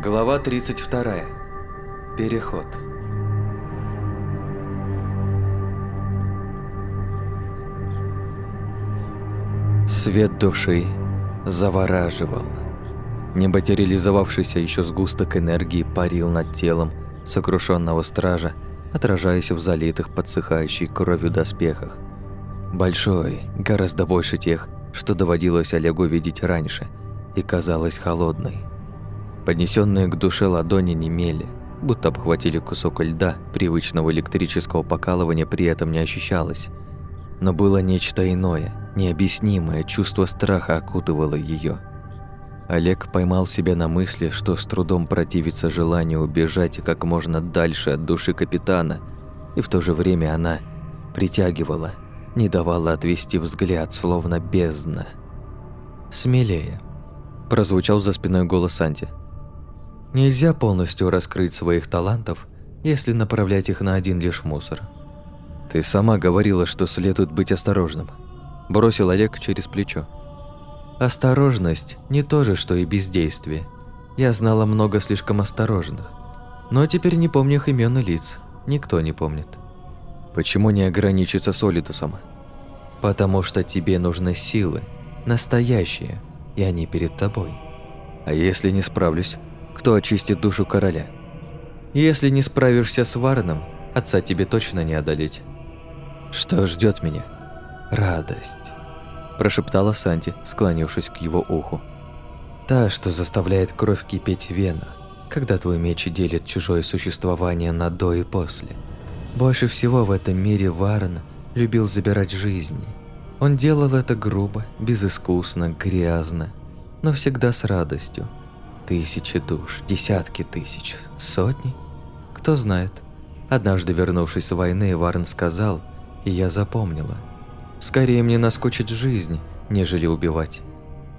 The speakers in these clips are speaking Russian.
Глава 32. Переход. Свет души завораживал. Нематериализовавшийся еще сгусток энергии парил над телом сокрушенного стража, отражаясь в залитых подсыхающей кровью доспехах. Большой, гораздо больше тех, что доводилось Олегу видеть раньше, и казалось холодной. Поднесенные к душе ладони немели, будто обхватили кусок льда, привычного электрического покалывания при этом не ощущалось. Но было нечто иное, необъяснимое, чувство страха окутывало ее. Олег поймал себя на мысли, что с трудом противится желанию убежать как можно дальше от души капитана, и в то же время она притягивала, не давала отвести взгляд, словно бездна. «Смелее», – прозвучал за спиной голос Анти. Нельзя полностью раскрыть своих талантов, если направлять их на один лишь мусор. Ты сама говорила, что следует быть осторожным. Бросил Олег через плечо. Осторожность не то же, что и бездействие. Я знала много слишком осторожных. Но теперь не помню их имен и лиц. Никто не помнит. Почему не ограничиться Солидусом? Потому что тебе нужны силы, настоящие, и они перед тобой. А если не справлюсь, кто очистит душу короля. Если не справишься с Варном, отца тебе точно не одолеть. Что ждет меня? Радость, прошептала Санти, склонившись к его уху. Та, что заставляет кровь кипеть в венах, когда твой меч делит чужое существование на до и после. Больше всего в этом мире Варн любил забирать жизни. Он делал это грубо, безыскусно, грязно, но всегда с радостью, Тысячи душ, десятки тысяч, сотни? Кто знает. Однажды, вернувшись с войны, Варн сказал, и я запомнила. Скорее мне наскучит жизнь, нежели убивать.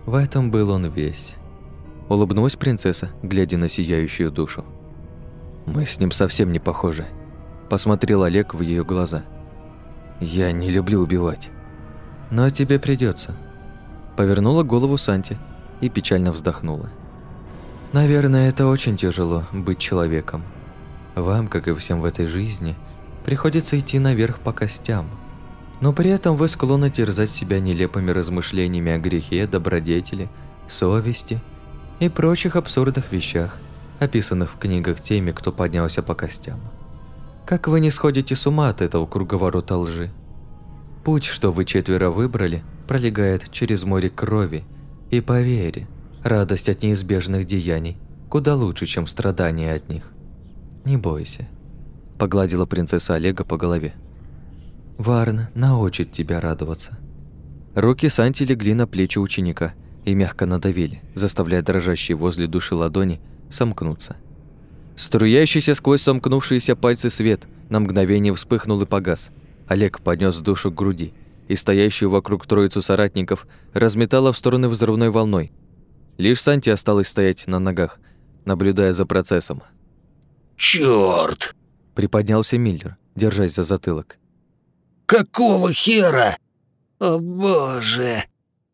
В этом был он весь. Улыбнулась принцесса, глядя на сияющую душу. Мы с ним совсем не похожи. Посмотрел Олег в ее глаза. Я не люблю убивать. Но тебе придется. Повернула голову Санти и печально вздохнула. Наверное, это очень тяжело быть человеком. Вам, как и всем в этой жизни, приходится идти наверх по костям. Но при этом вы склонны терзать себя нелепыми размышлениями о грехе, добродетели, совести и прочих абсурдных вещах, описанных в книгах теми, кто поднялся по костям. Как вы не сходите с ума от этого круговорота лжи? Путь, что вы четверо выбрали, пролегает через море крови, и поверь, Радость от неизбежных деяний куда лучше, чем страдания от них. Не бойся. Погладила принцесса Олега по голове. Варн научит тебя радоваться. Руки Санти легли на плечи ученика и мягко надавили, заставляя дрожащие возле души ладони сомкнуться. Струящийся сквозь сомкнувшиеся пальцы свет на мгновение вспыхнул и погас. Олег поднес душу к груди, и стоящую вокруг троицу соратников разметала в стороны взрывной волной, Лишь Санти осталось стоять на ногах, наблюдая за процессом. «Чёрт!» – приподнялся Миллер, держась за затылок. «Какого хера? О боже!»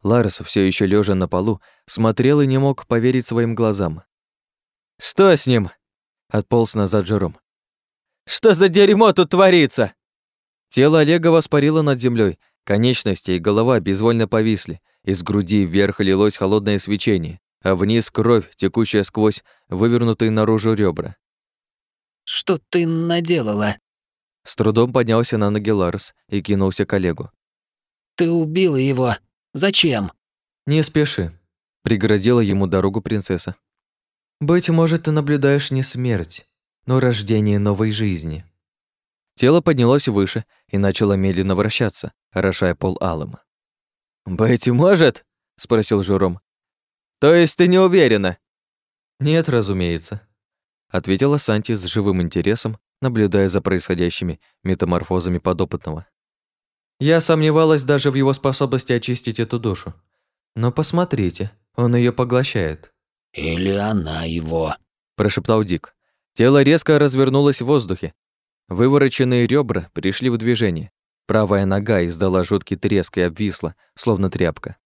Ларес, все еще лежа на полу, смотрел и не мог поверить своим глазам. «Что с ним?» – отполз назад Жером. «Что за дерьмо тут творится?» Тело Олега воспарило над землей, конечности и голова безвольно повисли, из груди вверх лилось холодное свечение, а вниз кровь, текущая сквозь вывернутые наружу ребра. «Что ты наделала?» С трудом поднялся на ноги Ларс и кинулся к Олегу. «Ты убила его. Зачем?» «Не спеши», — преградила ему дорогу принцесса. «Быть может, ты наблюдаешь не смерть, но рождение новой жизни». Тело поднялось выше и начало медленно вращаться, орошая пол алым. «Быть может?» — спросил Журом. «То есть ты не уверена?» «Нет, разумеется», — ответила Санти с живым интересом, наблюдая за происходящими метаморфозами подопытного. «Я сомневалась даже в его способности очистить эту душу. Но посмотрите, он ее поглощает». «Или она его», – прошептал Дик. Тело резко развернулось в воздухе. Вывороченные ребра пришли в движение. Правая нога издала жуткий треск и обвисла, словно тряпка.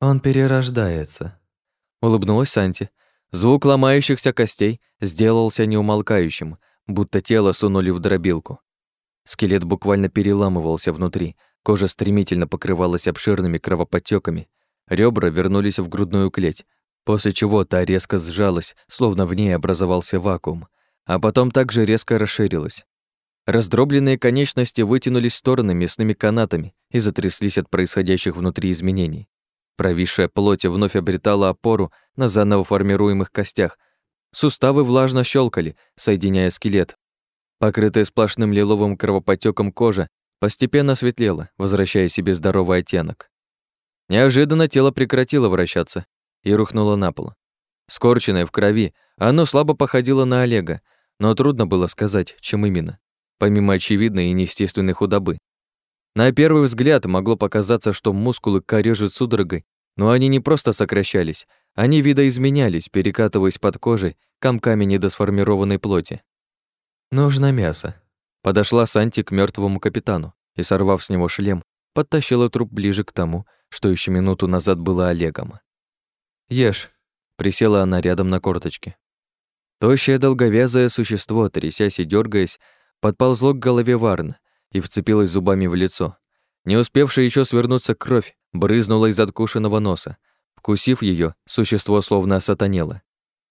«Он перерождается», — улыбнулась Санти. Звук ломающихся костей сделался неумолкающим, будто тело сунули в дробилку. Скелет буквально переламывался внутри, кожа стремительно покрывалась обширными кровоподтеками, ребра вернулись в грудную клеть, после чего та резко сжалась, словно в ней образовался вакуум, а потом также резко расширилась. Раздробленные конечности вытянулись в стороны мясными канатами и затряслись от происходящих внутри изменений. Провисшая плоть вновь обретала опору на заново формируемых костях. Суставы влажно щелкали, соединяя скелет. Покрытая сплошным лиловым кровоподтеком кожа постепенно светлела, возвращая себе здоровый оттенок. Неожиданно тело прекратило вращаться и рухнуло на пол. Скорченное в крови, оно слабо походило на Олега, но трудно было сказать, чем именно, помимо очевидной и неестественной худобы. На первый взгляд могло показаться, что мускулы корежат судорогой, но они не просто сокращались, они видоизменялись, перекатываясь под кожей комками недосформированной плоти. «Нужно мясо». Подошла Санти к мертвому капитану и, сорвав с него шлем, подтащила труп ближе к тому, что еще минуту назад было Олегом. «Ешь», — присела она рядом на корточке. Тощее долговязое существо, трясясь и дергаясь, подползло к голове Варна и вцепилось зубами в лицо. Не успевшая еще свернуться кровь брызнула из откушенного носа. Вкусив ее, существо словно осатанело.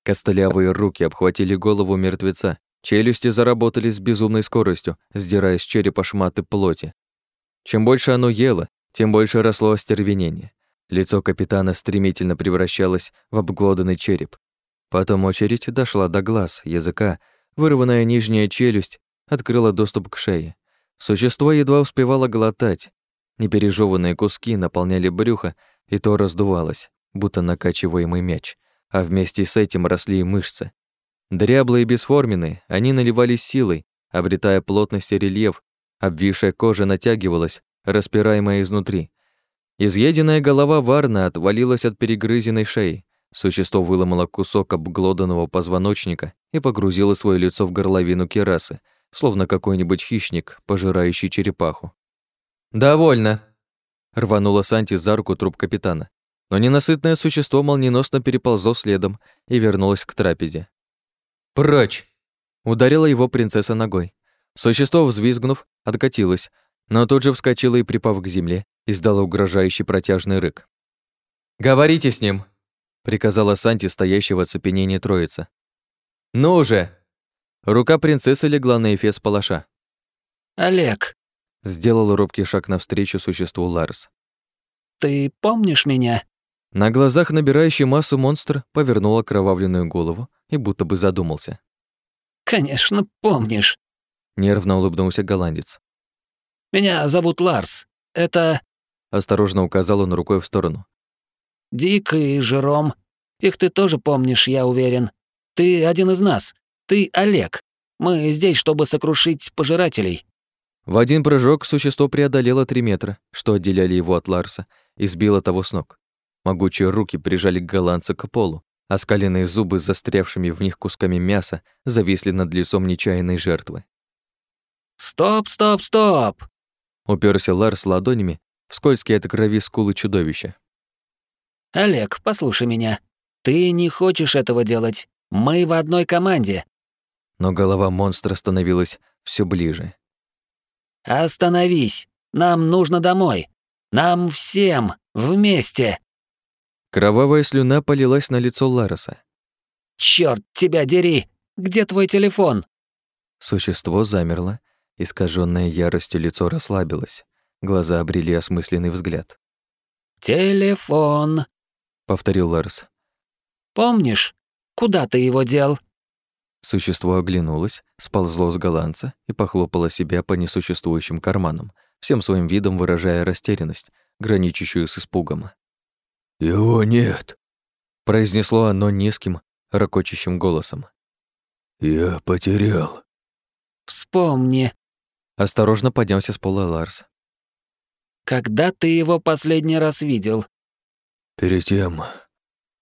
Костлявые руки обхватили голову мертвеца, челюсти заработали с безумной скоростью, сдирая с черепа шматы плоти. Чем больше оно ело, тем больше росло остервенение. Лицо капитана стремительно превращалось в обглоданный череп. Потом очередь дошла до глаз, языка, вырванная нижняя челюсть открыла доступ к шее. Существо едва успевало глотать. Непережеванные куски наполняли брюхо, и то раздувалось, будто накачиваемый мяч, а вместе с этим росли и мышцы. Дряблые и бесформенные, они наливались силой, обретая плотность и рельеф, обвисшая кожа натягивалась, распираемая изнутри. Изъеденная голова варна отвалилась от перегрызенной шеи, Существо выломало кусок обглоданного позвоночника и погрузило свое лицо в горловину керасы, словно какой-нибудь хищник, пожирающий черепаху. «Довольно!» — рванула Санти за руку труп капитана. Но ненасытное существо молниеносно переползло следом и вернулось к трапезе. «Прочь!» — ударила его принцесса ногой. Существо, взвизгнув, откатилось, но тут же вскочило и, припав к земле, издало угрожающий протяжный рык. «Говорите с ним!» приказала Санти, стоящего в оцепенении троица. «Ну уже!» Рука принцессы легла на эфес палаша. «Олег!» Сделал робкий шаг навстречу существу Ларс. «Ты помнишь меня?» На глазах набирающий массу монстр повернул окровавленную голову и будто бы задумался. «Конечно, помнишь», — нервно улыбнулся голландец. «Меня зовут Ларс. Это...» Осторожно указал он рукой в сторону. Дик и Жером. Их ты тоже помнишь, я уверен. Ты один из нас. Ты Олег. Мы здесь, чтобы сокрушить пожирателей». В один прыжок существо преодолело три метра, что отделяли его от Ларса, и сбило того с ног. Могучие руки прижали голландца к полу, а скаленные зубы с застрявшими в них кусками мяса зависли над лицом нечаянной жертвы. «Стоп, стоп, стоп!» Уперся Ларс ладонями в скользкие от крови скулы чудовища. «Олег, послушай меня. Ты не хочешь этого делать. Мы в одной команде». Но голова монстра становилась все ближе. «Остановись. Нам нужно домой. Нам всем. Вместе». Кровавая слюна полилась на лицо Лароса. «Чёрт тебя дери! Где твой телефон?» Существо замерло, искаженное яростью лицо расслабилось, глаза обрели осмысленный взгляд. «Телефон», — повторил Ларс. «Помнишь, куда ты его дел?» Существо оглянулось, сползло с голландца и похлопало себя по несуществующим карманам, всем своим видом выражая растерянность, граничащую с испугом. «Его нет», — произнесло оно низким, ракочущим голосом. «Я потерял». «Вспомни», — осторожно поднялся с пола Ларс. «Когда ты его последний раз видел?» Перед тем...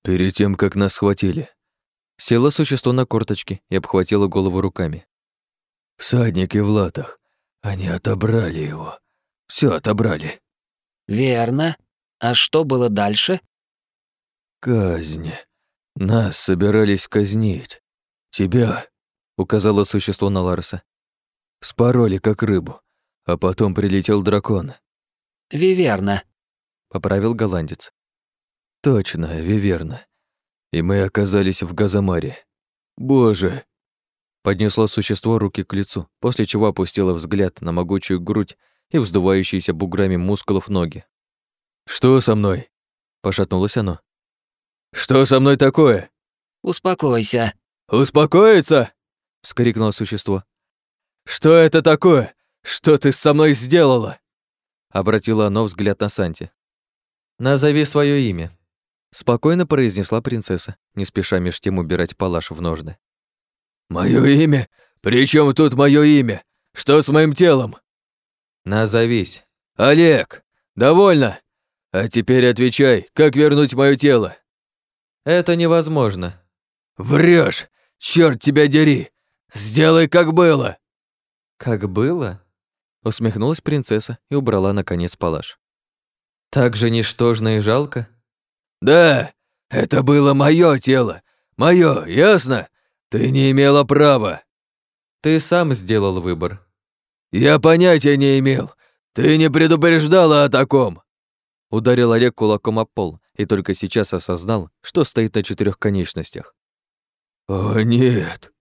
Перед тем, как нас схватили. Села существо на корточки и обхватило голову руками. Всадники в латах. Они отобрали его. Все отобрали. Верно. А что было дальше? Казнь. Нас собирались казнить. Тебя, указало существо на Ларса. Спороли как рыбу, а потом прилетел дракон. Виверна, поправил голландец. Точно, Виверна. И мы оказались в Газамаре. Боже! Поднесло существо руки к лицу, после чего опустило взгляд на могучую грудь и вздувающиеся буграми мускулов ноги. «Что со мной?» – пошатнулось оно. «Что со мной такое?» «Успокойся». «Успокоиться?» – вскрикнуло существо. «Что это такое? Что ты со мной сделала?» Обратило оно взгляд на Санти. «Назови свое имя», – спокойно произнесла принцесса, не спеша меж тем убирать палаш в ножны. «Моё имя? При чем тут мое имя? Что с моим телом?» «Назовись». «Олег! Довольно! А теперь отвечай, как вернуть мое тело?» «Это невозможно». Врешь! Черт тебя дери! Сделай, как было!» «Как было?» Усмехнулась принцесса и убрала, наконец, палаш. «Так же ничтожно и жалко?» «Да, это было мое тело. Мое, ясно? Ты не имела права». «Ты сам сделал выбор». «Я понятия не имел. Ты не предупреждала о таком». Ударил Олег кулаком о пол и только сейчас осознал, что стоит на четырех конечностях. «О, нет!»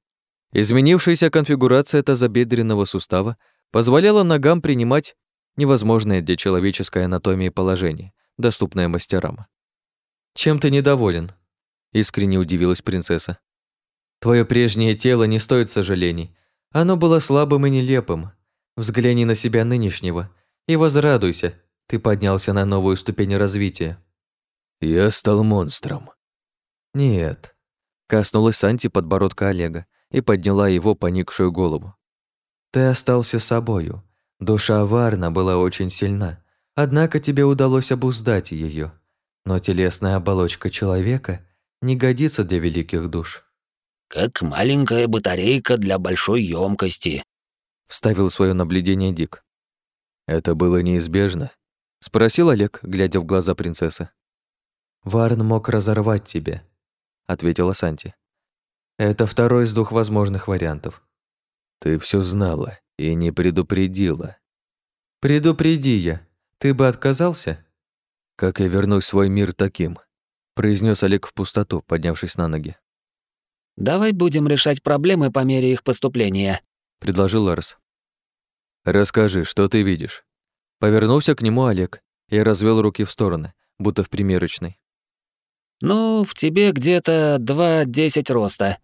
Изменившаяся конфигурация тазобедренного сустава позволяла ногам принимать невозможное для человеческой анатомии положение, доступное мастерам. «Чем ты недоволен?» — искренне удивилась принцесса. «Твое прежнее тело не стоит сожалений. Оно было слабым и нелепым. Взгляни на себя нынешнего и возрадуйся, ты поднялся на новую ступень развития». «Я стал монстром». «Нет». Коснулась Санти подбородка Олега и подняла его поникшую голову. «Ты остался собою. Душа Варна была очень сильна, однако тебе удалось обуздать ее. Но телесная оболочка человека не годится для великих душ». «Как маленькая батарейка для большой емкости», — вставил свое наблюдение Дик. «Это было неизбежно?» — спросил Олег, глядя в глаза принцессы. «Варн мог разорвать тебя», — ответила Санти. «Это второй из двух возможных вариантов». «Ты все знала и не предупредила». «Предупреди я. Ты бы отказался?» «Как я вернусь в свой мир таким?» — произнес Олег в пустоту, поднявшись на ноги. «Давай будем решать проблемы по мере их поступления», — предложил Ларс. «Расскажи, что ты видишь?» Повернулся к нему Олег и развел руки в стороны, будто в примерочной. «Ну, в тебе где-то 2-10 роста.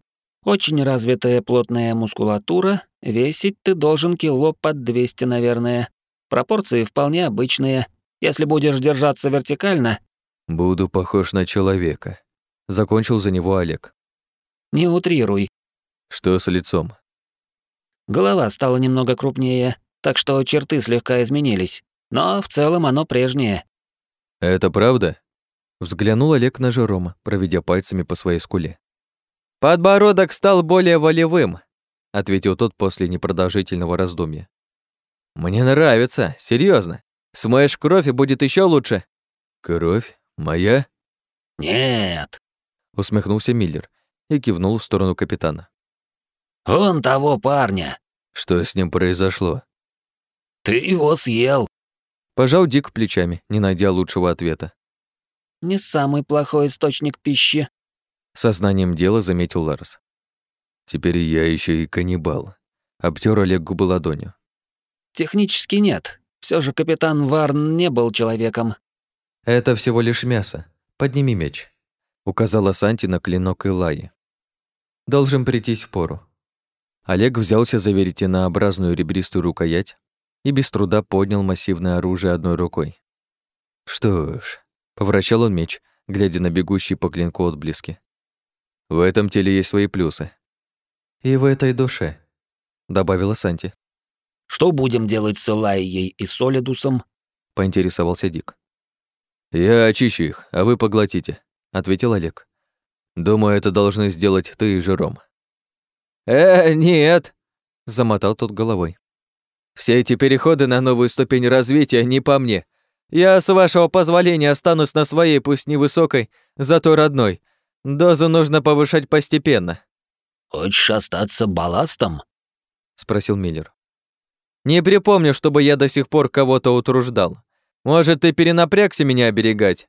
Очень развитая плотная мускулатура, весить ты должен кило под 200, наверное. Пропорции вполне обычные. Если будешь держаться вертикально...» «Буду похож на человека», — закончил за него Олег. «Не утрируй». «Что с лицом?» Голова стала немного крупнее, так что черты слегка изменились. Но в целом оно прежнее. «Это правда?» Взглянул Олег на Жерома, проведя пальцами по своей скуле. «Подбородок стал более волевым», — ответил тот после непродолжительного раздумья. «Мне нравится, серьезно. Смоешь кровь и будет еще лучше». «Кровь? Моя?» «Нет», — усмехнулся Миллер и кивнул в сторону капитана. «Он того парня». «Что с ним произошло?» «Ты его съел». Пожал Дик плечами, не найдя лучшего ответа. «Не самый плохой источник пищи», — сознанием дела заметил Ларс. «Теперь я еще и каннибал», — обтер Олег губы ладонью. «Технически нет. Все же капитан Варн не был человеком». «Это всего лишь мясо. Подними меч», — указала Санти на клинок Илаи. «Должен прийтись в пору». Олег взялся за веретенообразную ребристую рукоять и без труда поднял массивное оружие одной рукой. «Что ж, Повращал он меч, глядя на бегущий по клинку отблески. В этом теле есть свои плюсы. И в этой душе, добавила Санти. Что будем делать с Элайей и Солидусом? поинтересовался Дик. Я очищу их, а вы поглотите, ответил Олег. Думаю, это должны сделать ты и Жером. Э, нет, замотал тот головой. Все эти переходы на новую ступень развития не по мне. Я, с вашего позволения, останусь на своей, пусть невысокой, зато родной. Дозу нужно повышать постепенно. Хочешь остаться балластом? Спросил Миллер. Не припомню, чтобы я до сих пор кого-то утруждал. Может, ты перенапрягся меня оберегать?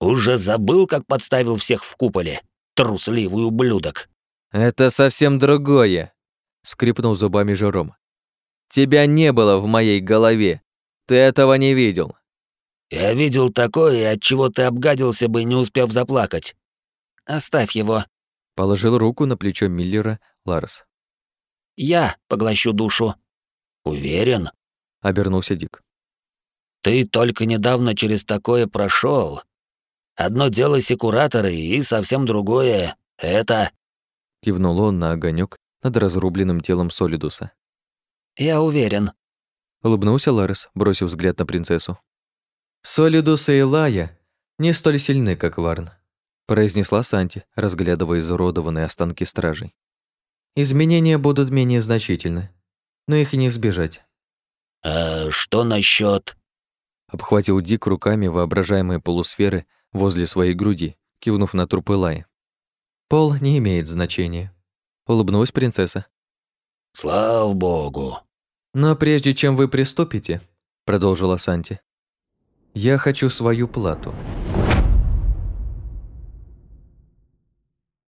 Уже забыл, как подставил всех в куполе? Трусливый ублюдок. Это совсем другое, скрипнул зубами Жером. Тебя не было в моей голове. Ты этого не видел. Я видел такое, от чего ты обгадился бы, не успев заплакать. Оставь его. Положил руку на плечо Миллера Ларс. Я поглощу душу. Уверен? Обернулся Дик. Ты только недавно через такое прошел. Одно дело секураторы, и совсем другое — это...» Кивнул он на огонек над разрубленным телом Солидуса. «Я уверен». Улыбнулся Ларес, бросив взгляд на принцессу. «Солидус и Лая не столь сильны, как Варн», произнесла Санти, разглядывая изуродованные останки стражей. «Изменения будут менее значительны, но их не избежать». «А что насчет? Обхватил Дик руками воображаемые полусферы возле своей груди, кивнув на трупы Лаи. «Пол не имеет значения», — улыбнулась принцесса. «Слава богу». «Но прежде чем вы приступите», — продолжила Санти, — «я хочу свою плату».